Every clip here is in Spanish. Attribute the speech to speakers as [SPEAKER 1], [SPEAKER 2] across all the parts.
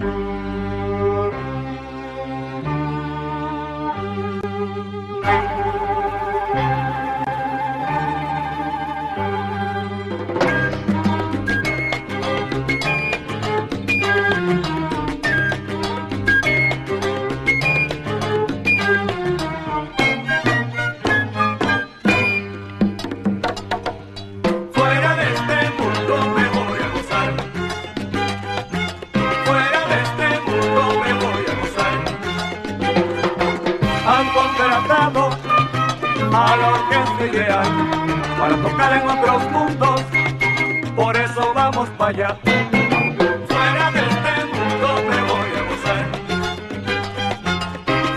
[SPEAKER 1] Fuera a la orquesta ideal para tocar en otros mundos. Por eso vamos para allá. Fuera de este mundo me voy a gozar.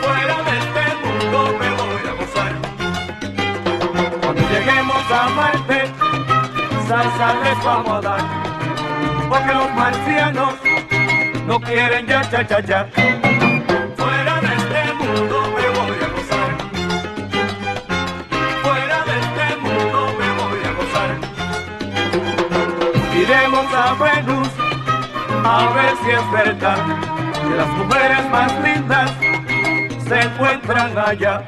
[SPEAKER 1] Fuera de este mundo me voy a gozar. Cuando lleguemos a Marte, salsa les vamos a dar. Porque los marcianos no quieren ya, cha, cha, cha. Iremos a Venus a ver si es verdad que las mujeres más lindas se encuentran allá.